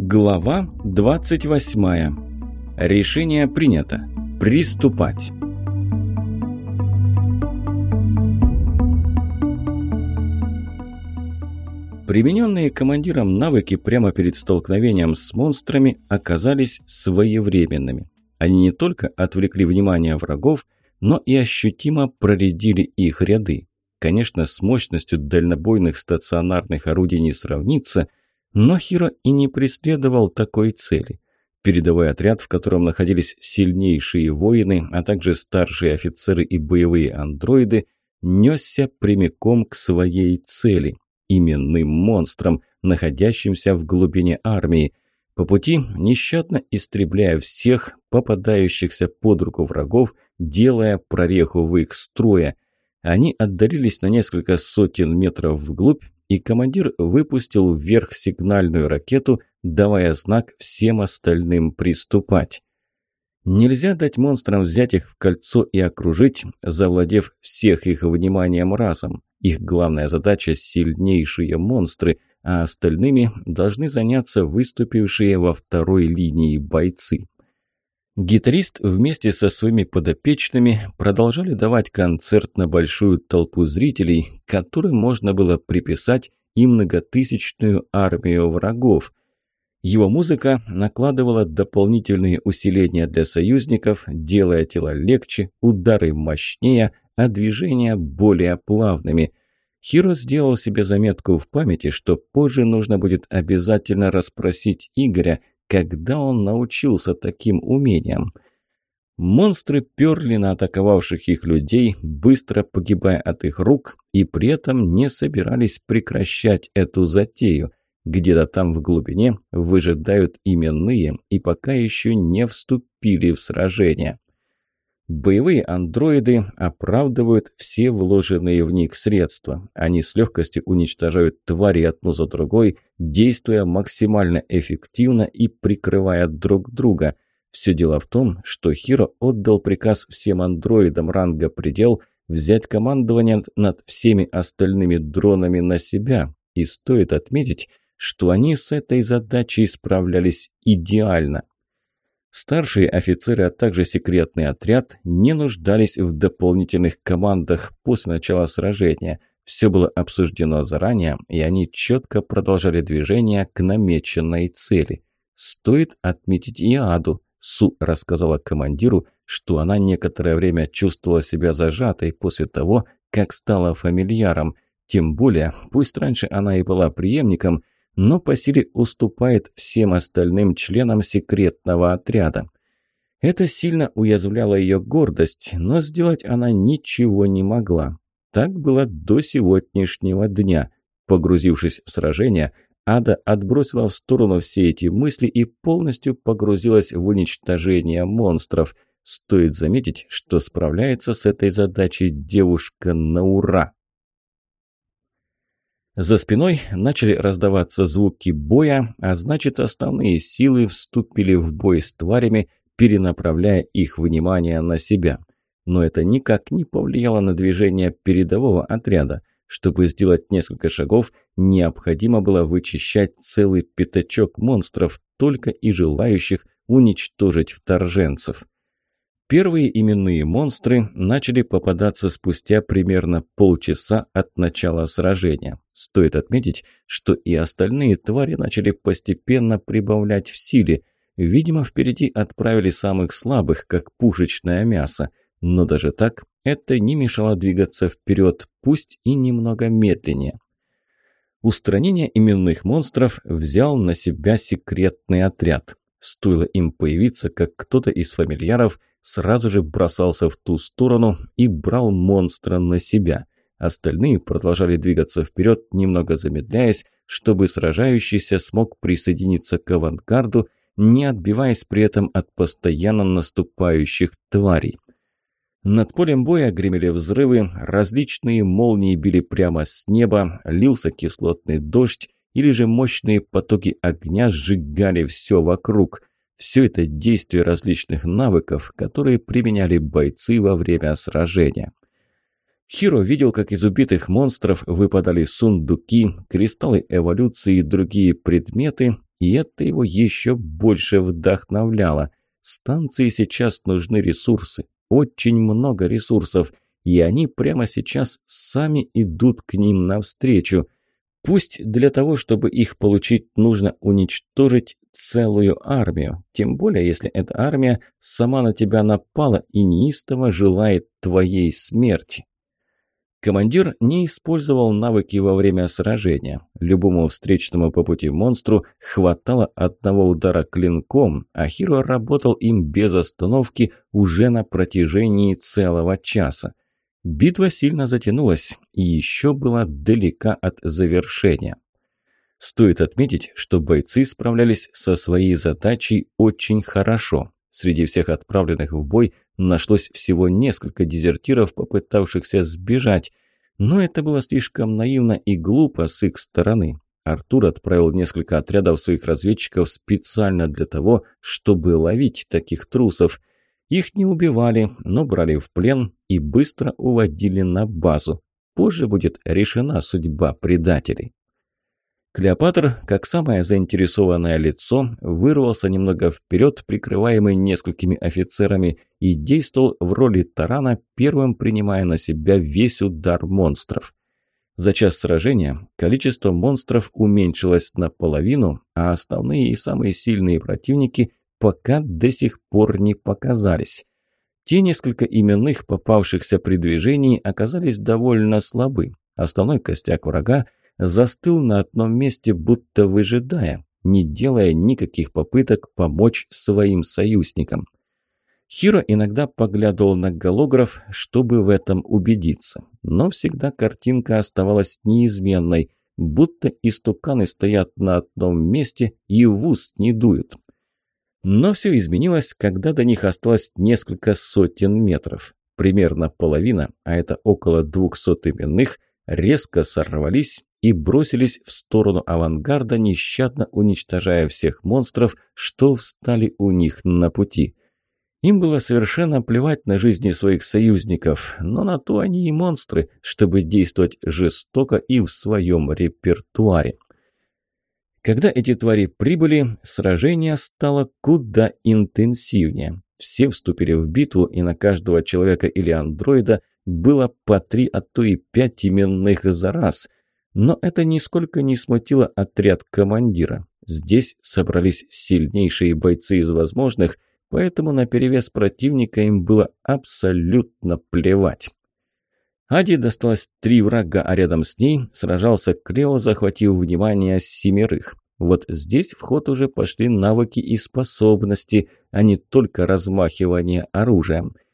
Глава 28. Решение принято. Приступать. Примененные командиром навыки прямо перед столкновением с монстрами оказались своевременными. Они не только отвлекли внимание врагов, но и ощутимо проредили их ряды. Конечно, с мощностью дальнобойных стационарных орудий не сравнится – но Хиро и не преследовал такой цели. Передовой отряд, в котором находились сильнейшие воины, а также старшие офицеры и боевые андроиды, несся прямиком к своей цели – именным монстрам, находящимся в глубине армии, по пути нещадно истребляя всех попадающихся под руку врагов, делая прореху в их строя. Они отдалились на несколько сотен метров вглубь и командир выпустил вверх сигнальную ракету, давая знак всем остальным приступать. Нельзя дать монстрам взять их в кольцо и окружить, завладев всех их вниманием разом. Их главная задача – сильнейшие монстры, а остальными должны заняться выступившие во второй линии бойцы. Гитарист вместе со своими подопечными продолжали давать концерт на большую толпу зрителей, которым можно было приписать и многотысячную армию врагов. Его музыка накладывала дополнительные усиления для союзников, делая тела легче, удары мощнее, а движения более плавными. Хиро сделал себе заметку в памяти, что позже нужно будет обязательно расспросить Игоря, когда он научился таким умениям? Монстры перли на атаковавших их людей, быстро погибая от их рук, и при этом не собирались прекращать эту затею. Где-то там в глубине выжидают именные и пока еще не вступили в сражение. Боевые андроиды оправдывают все вложенные в них средства. Они с легкостью уничтожают твари одну за другой, действуя максимально эффективно и прикрывая друг друга. Все дело в том, что Хиро отдал приказ всем андроидам ранга «Предел» взять командование над всеми остальными дронами на себя. И стоит отметить, что они с этой задачей справлялись идеально. Старшие офицеры, а также секретный отряд не нуждались в дополнительных командах после начала сражения. Все было обсуждено заранее, и они четко продолжали движение к намеченной цели. Стоит отметить и Аду. Су рассказала командиру, что она некоторое время чувствовала себя зажатой после того, как стала фамильяром. Тем более, пусть раньше она и была преемником – но по силе уступает всем остальным членам секретного отряда. Это сильно уязвляло ее гордость, но сделать она ничего не могла. Так было до сегодняшнего дня. Погрузившись в сражение, Ада отбросила в сторону все эти мысли и полностью погрузилась в уничтожение монстров. Стоит заметить, что справляется с этой задачей девушка на ура. За спиной начали раздаваться звуки боя, а значит основные силы вступили в бой с тварями, перенаправляя их внимание на себя. Но это никак не повлияло на движение передового отряда. Чтобы сделать несколько шагов, необходимо было вычищать целый пятачок монстров, только и желающих уничтожить вторженцев. Первые именные монстры начали попадаться спустя примерно полчаса от начала сражения. Стоит отметить, что и остальные твари начали постепенно прибавлять в силе. Видимо, впереди отправили самых слабых, как пушечное мясо. Но даже так это не мешало двигаться вперед, пусть и немного медленнее. Устранение именных монстров взял на себя секретный отряд. Стоило им появиться, как кто-то из фамильяров сразу же бросался в ту сторону и брал монстра на себя. Остальные продолжали двигаться вперед, немного замедляясь, чтобы сражающийся смог присоединиться к авангарду, не отбиваясь при этом от постоянно наступающих тварей. Над полем боя гремели взрывы, различные молнии били прямо с неба, лился кислотный дождь, или же мощные потоки огня сжигали все вокруг. Все это действие различных навыков, которые применяли бойцы во время сражения. Хиро видел, как из убитых монстров выпадали сундуки, кристаллы эволюции и другие предметы, и это его еще больше вдохновляло. Станции сейчас нужны ресурсы, очень много ресурсов, и они прямо сейчас сами идут к ним навстречу. Пусть для того, чтобы их получить, нужно уничтожить целую армию, тем более если эта армия сама на тебя напала и неистово желает твоей смерти. Командир не использовал навыки во время сражения. Любому встречному по пути монстру хватало одного удара клинком, а Хиро работал им без остановки уже на протяжении целого часа. Битва сильно затянулась и еще была далека от завершения. Стоит отметить, что бойцы справлялись со своей задачей очень хорошо. Среди всех отправленных в бой нашлось всего несколько дезертиров, попытавшихся сбежать. Но это было слишком наивно и глупо с их стороны. Артур отправил несколько отрядов своих разведчиков специально для того, чтобы ловить таких трусов. Их не убивали, но брали в плен и быстро уводили на базу. Позже будет решена судьба предателей. Клеопатр, как самое заинтересованное лицо, вырвался немного вперед, прикрываемый несколькими офицерами, и действовал в роли тарана, первым принимая на себя весь удар монстров. За час сражения количество монстров уменьшилось наполовину, а основные и самые сильные противники пока до сих пор не показались. Те несколько именных, попавшихся при движении, оказались довольно слабы. Основной костяк врага – застыл на одном месте, будто выжидая, не делая никаких попыток помочь своим союзникам. Хиро иногда поглядывал на голограф, чтобы в этом убедиться, но всегда картинка оставалась неизменной, будто истуканы стоят на одном месте и в уст не дуют. Но все изменилось, когда до них осталось несколько сотен метров. Примерно половина, а это около двухсот именных, резко сорвались и бросились в сторону авангарда, нещадно уничтожая всех монстров, что встали у них на пути. Им было совершенно плевать на жизни своих союзников, но на то они и монстры, чтобы действовать жестоко и в своем репертуаре. Когда эти твари прибыли, сражение стало куда интенсивнее. Все вступили в битву, и на каждого человека или андроида было по три, а то и пять именных за раз – но это нисколько не смутило отряд командира. Здесь собрались сильнейшие бойцы из возможных, поэтому на перевес противника им было абсолютно плевать. Ади досталось три врага, а рядом с ней сражался Клео, захватив внимание семерых. Вот здесь в ход уже пошли навыки и способности, а не только размахивание оружием –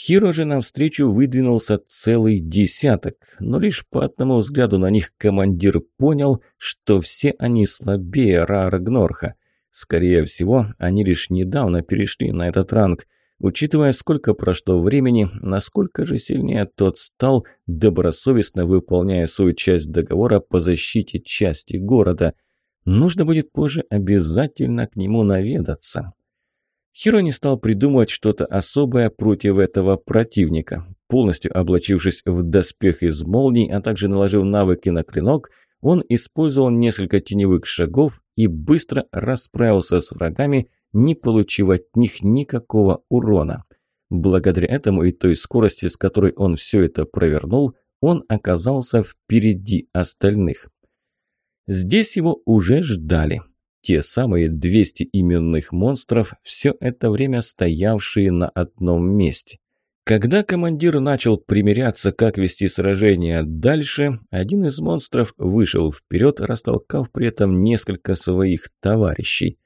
Хиро же навстречу выдвинулся целый десяток, но лишь по одному взгляду на них командир понял, что все они слабее Рара Гнорха. Скорее всего, они лишь недавно перешли на этот ранг. Учитывая, сколько прошло времени, насколько же сильнее тот стал, добросовестно выполняя свою часть договора по защите части города. Нужно будет позже обязательно к нему наведаться. Хиро не стал придумывать что-то особое против этого противника. Полностью облачившись в доспех из молний, а также наложив навыки на клинок, он использовал несколько теневых шагов и быстро расправился с врагами, не получив от них никакого урона. Благодаря этому и той скорости, с которой он все это провернул, он оказался впереди остальных. Здесь его уже ждали те самые 200 именных монстров, все это время стоявшие на одном месте. Когда командир начал примиряться, как вести сражение дальше, один из монстров вышел вперед, растолкав при этом несколько своих товарищей.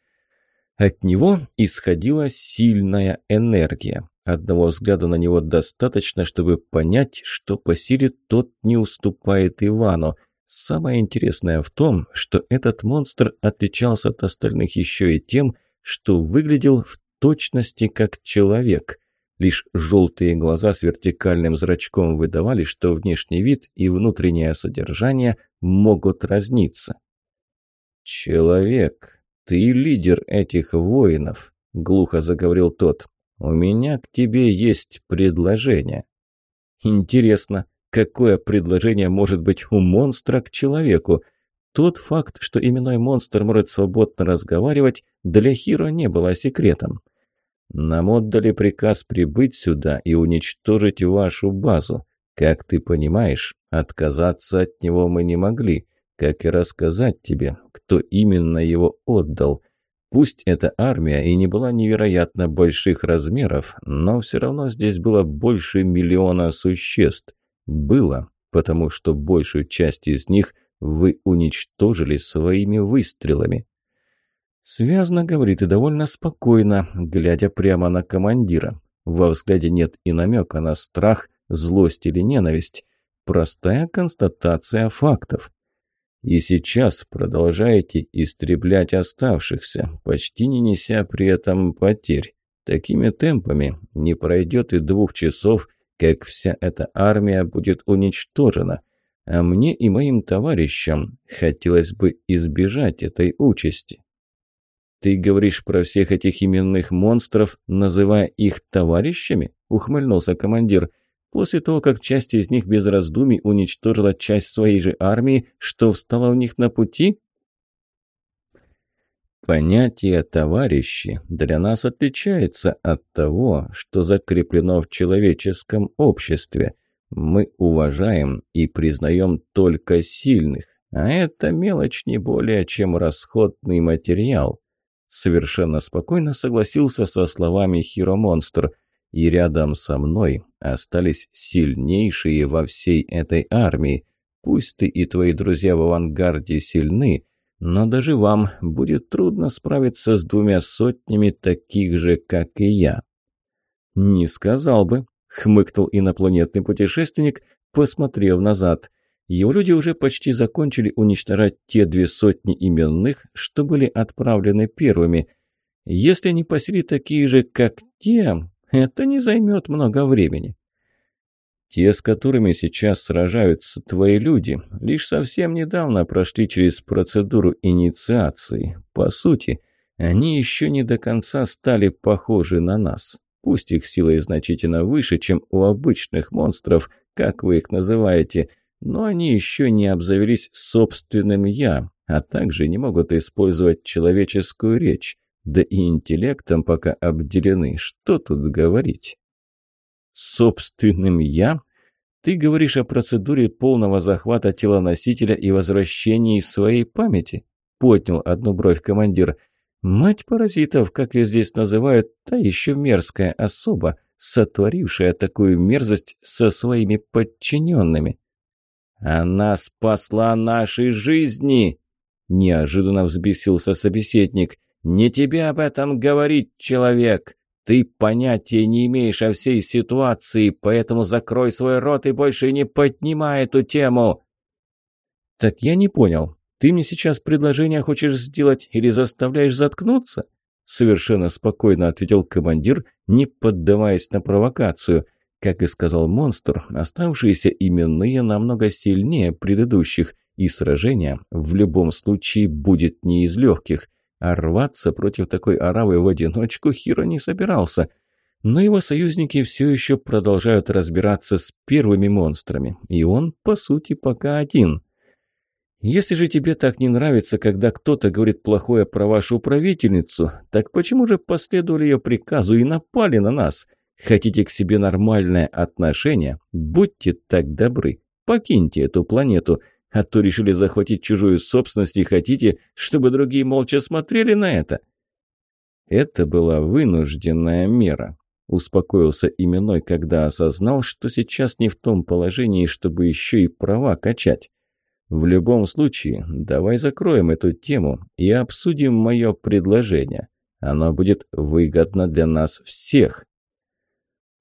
От него исходила сильная энергия. Одного взгляда на него достаточно, чтобы понять, что по силе тот не уступает Ивану – Самое интересное в том, что этот монстр отличался от остальных еще и тем, что выглядел в точности как человек. Лишь желтые глаза с вертикальным зрачком выдавали, что внешний вид и внутреннее содержание могут разниться. «Человек, ты лидер этих воинов», — глухо заговорил тот. «У меня к тебе есть предложение». «Интересно, Какое предложение может быть у монстра к человеку? Тот факт, что именной монстр может свободно разговаривать, для Хиро не было секретом. «Нам отдали приказ прибыть сюда и уничтожить вашу базу. Как ты понимаешь, отказаться от него мы не могли, как и рассказать тебе, кто именно его отдал. Пусть эта армия и не была невероятно больших размеров, но все равно здесь было больше миллиона существ. Было, потому что большую часть из них вы уничтожили своими выстрелами. Связно говорит и довольно спокойно, глядя прямо на командира. Во взгляде нет и намека на страх, злость или ненависть. Простая констатация фактов. И сейчас продолжаете истреблять оставшихся, почти не неся при этом потерь. Такими темпами не пройдет и двух часов, как вся эта армия будет уничтожена. А мне и моим товарищам хотелось бы избежать этой участи. «Ты говоришь про всех этих именных монстров, называя их товарищами?» – ухмыльнулся командир. «После того, как часть из них без раздумий уничтожила часть своей же армии, что встала у них на пути?» Понятие «товарищи» для нас отличается от того, что закреплено в человеческом обществе. Мы уважаем и признаем только сильных, а это мелочь не более чем расходный материал. Совершенно спокойно согласился со словами Хиромонстр, и рядом со мной остались сильнейшие во всей этой армии. Пусть ты и твои друзья в авангарде сильны, но даже вам будет трудно справиться с двумя сотнями таких же, как и я». «Не сказал бы», — хмыкнул инопланетный путешественник, посмотрев назад. Его люди уже почти закончили уничтожать те две сотни именных, что были отправлены первыми. Если они посели такие же, как те, это не займет много времени. Те, с которыми сейчас сражаются твои люди, лишь совсем недавно прошли через процедуру инициации. По сути, они еще не до конца стали похожи на нас. Пусть их сила и значительно выше, чем у обычных монстров, как вы их называете, но они еще не обзавелись собственным «я», а также не могут использовать человеческую речь, да и интеллектом пока обделены. Что тут говорить? собственным «я»? Ты говоришь о процедуре полного захвата тела носителя и возвращении своей памяти? Поднял одну бровь командир. Мать паразитов, как ее здесь называют, та еще мерзкая особа, сотворившая такую мерзость со своими подчиненными. «Она спасла наши жизни!» Неожиданно взбесился собеседник. «Не тебе об этом говорить, человек! Ты понятия не имеешь о всей ситуации, поэтому закрой свой рот и больше не поднимай эту тему!» «Так я не понял. Ты мне сейчас предложение хочешь сделать или заставляешь заткнуться?» Совершенно спокойно ответил командир, не поддаваясь на провокацию. Как и сказал монстр, оставшиеся именные намного сильнее предыдущих, и сражение в любом случае будет не из легких – а рваться против такой аравы в одиночку Хиро не собирался. Но его союзники все еще продолжают разбираться с первыми монстрами, и он, по сути, пока один. Если же тебе так не нравится, когда кто-то говорит плохое про вашу правительницу, так почему же последовали ее приказу и напали на нас? Хотите к себе нормальное отношение? Будьте так добры, покиньте эту планету – а то решили захватить чужую собственность и хотите, чтобы другие молча смотрели на это?» Это была вынужденная мера. Успокоился именной, когда осознал, что сейчас не в том положении, чтобы еще и права качать. В любом случае, давай закроем эту тему и обсудим мое предложение. Оно будет выгодно для нас всех.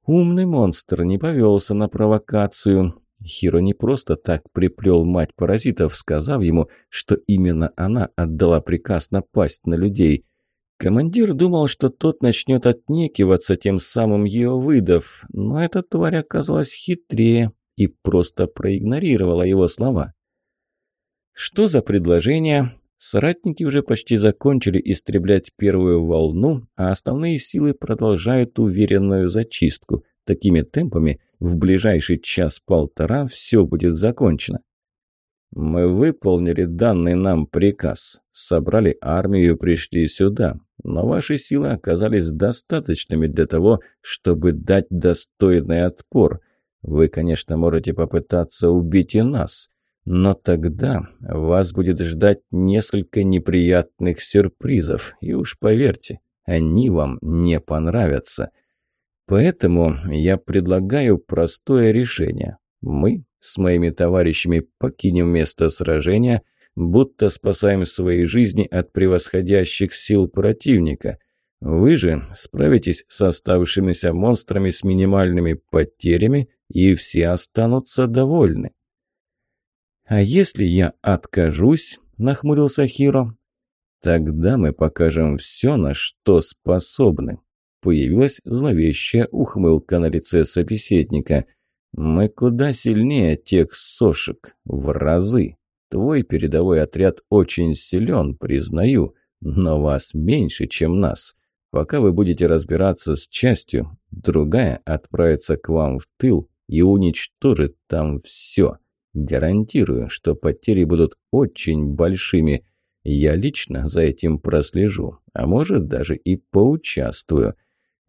Умный монстр не повелся на провокацию, Хиро не просто так приплел мать паразитов, сказав ему, что именно она отдала приказ напасть на людей. Командир думал, что тот начнет отнекиваться, тем самым ее выдав, но эта тварь оказалась хитрее и просто проигнорировала его слова. Что за предложение? Соратники уже почти закончили истреблять первую волну, а основные силы продолжают уверенную зачистку. Такими темпами – в ближайший час-полтора все будет закончено. Мы выполнили данный нам приказ, собрали армию и пришли сюда, но ваши силы оказались достаточными для того, чтобы дать достойный отпор. Вы, конечно, можете попытаться убить и нас, но тогда вас будет ждать несколько неприятных сюрпризов, и уж поверьте, они вам не понравятся. Поэтому я предлагаю простое решение. Мы с моими товарищами покинем место сражения, будто спасаем свои жизни от превосходящих сил противника. Вы же справитесь с оставшимися монстрами с минимальными потерями, и все останутся довольны. «А если я откажусь?» – нахмурился Хиро. «Тогда мы покажем все, на что способны». Появилась зловещая ухмылка на лице собеседника – мы куда сильнее тех сошек, в разы. Твой передовой отряд очень силен, признаю, но вас меньше, чем нас. Пока вы будете разбираться с частью, другая отправится к вам в тыл и уничтожит там все. Гарантирую, что потери будут очень большими. Я лично за этим прослежу, а может даже и поучаствую.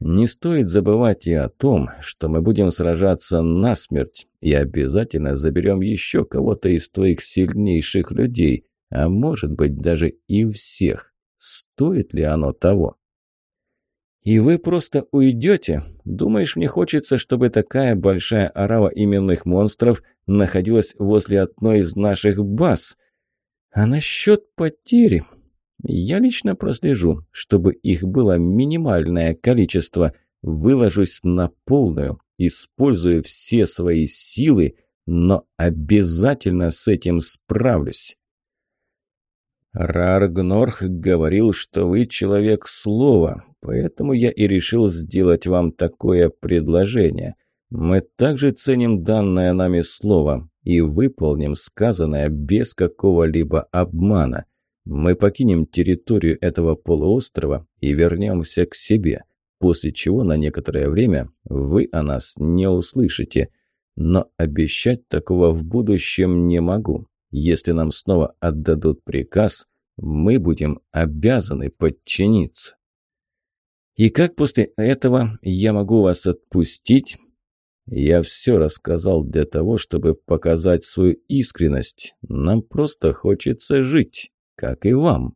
Не стоит забывать и о том, что мы будем сражаться насмерть и обязательно заберем еще кого-то из твоих сильнейших людей, а может быть даже и всех. Стоит ли оно того? И вы просто уйдете? Думаешь, мне хочется, чтобы такая большая орава именных монстров находилась возле одной из наших баз? А насчет потери... Я лично прослежу, чтобы их было минимальное количество. Выложусь на полную, использую все свои силы, но обязательно с этим справлюсь. Раргнорх говорил, что вы человек слова, поэтому я и решил сделать вам такое предложение. Мы также ценим данное нами слово и выполним сказанное без какого-либо обмана. Мы покинем территорию этого полуострова и вернемся к себе, после чего на некоторое время вы о нас не услышите. Но обещать такого в будущем не могу. Если нам снова отдадут приказ, мы будем обязаны подчиниться. И как после этого я могу вас отпустить? Я все рассказал для того, чтобы показать свою искренность. Нам просто хочется жить как и вам.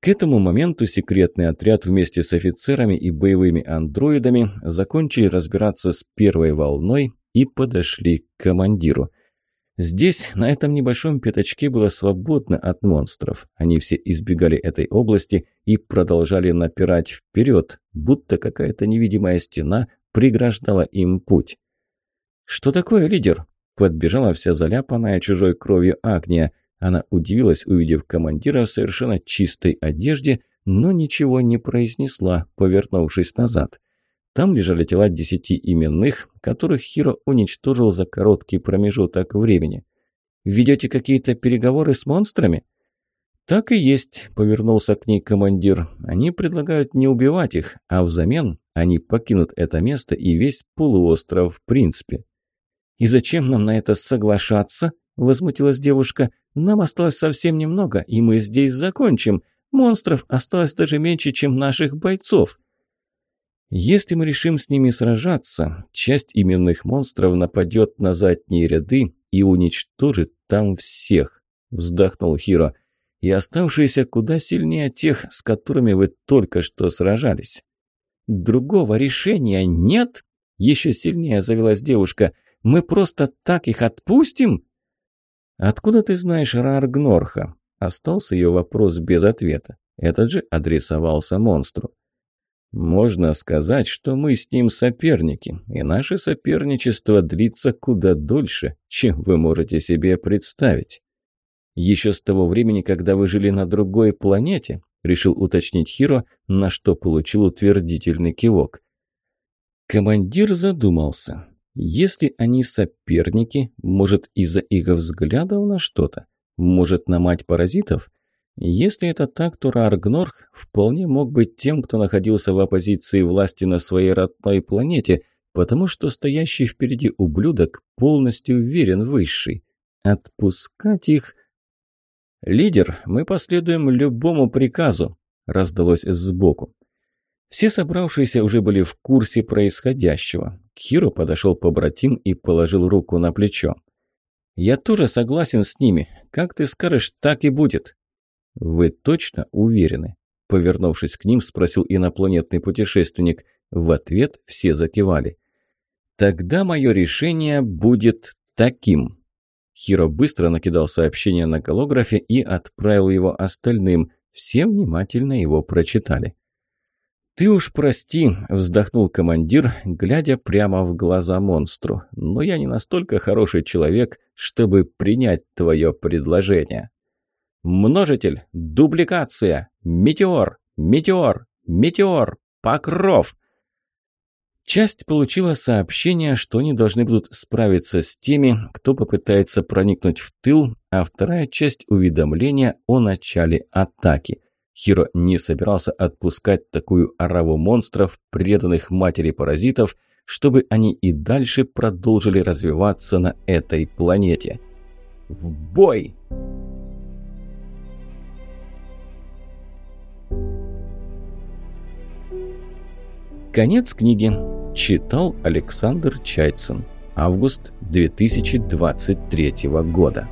К этому моменту секретный отряд вместе с офицерами и боевыми андроидами закончили разбираться с первой волной и подошли к командиру. Здесь, на этом небольшом пятачке, было свободно от монстров. Они все избегали этой области и продолжали напирать вперед, будто какая-то невидимая стена преграждала им путь. «Что такое, лидер?» Подбежала вся заляпанная чужой кровью Агния – она удивилась, увидев командира в совершенно чистой одежде, но ничего не произнесла, повернувшись назад. Там лежали тела десяти именных, которых Хиро уничтожил за короткий промежуток времени. «Ведете какие-то переговоры с монстрами?» «Так и есть», – повернулся к ней командир. «Они предлагают не убивать их, а взамен они покинут это место и весь полуостров в принципе». «И зачем нам на это соглашаться?» – возмутилась девушка. «Нам осталось совсем немного, и мы здесь закончим. Монстров осталось даже меньше, чем наших бойцов». «Если мы решим с ними сражаться, часть именных монстров нападет на задние ряды и уничтожит там всех», – вздохнул Хиро. «И оставшиеся куда сильнее тех, с которыми вы только что сражались». «Другого решения нет?» – еще сильнее завелась девушка. «Мы просто так их отпустим?» «Откуда ты знаешь Раргнорха?» Остался ее вопрос без ответа. Этот же адресовался монстру. «Можно сказать, что мы с ним соперники, и наше соперничество длится куда дольше, чем вы можете себе представить». «Еще с того времени, когда вы жили на другой планете?» – решил уточнить Хиро, на что получил утвердительный кивок. Командир задумался. Если они соперники, может, из-за их взглядов на что-то? Может, на мать паразитов? Если это так, то Раргнорх вполне мог быть тем, кто находился в оппозиции власти на своей родной планете, потому что стоящий впереди ублюдок полностью уверен высший. отпускать их... «Лидер, мы последуем любому приказу», – раздалось сбоку. Все собравшиеся уже были в курсе происходящего. К Хиру подошел побратим и положил руку на плечо. «Я тоже согласен с ними. Как ты скажешь, так и будет». «Вы точно уверены?» Повернувшись к ним, спросил инопланетный путешественник. В ответ все закивали. «Тогда мое решение будет таким». Хиро быстро накидал сообщение на голографе и отправил его остальным. Все внимательно его прочитали. «Ты уж прости», – вздохнул командир, глядя прямо в глаза монстру. «Но я не настолько хороший человек, чтобы принять твое предложение». «Множитель! Дубликация! Метеор! Метеор! Метеор! Покров!» Часть получила сообщение, что они должны будут справиться с теми, кто попытается проникнуть в тыл, а вторая часть уведомления о начале атаки – Хиро не собирался отпускать такую ораву монстров, преданных матери паразитов, чтобы они и дальше продолжили развиваться на этой планете. В бой! Конец книги. Читал Александр Чайцин. Август 2023 года.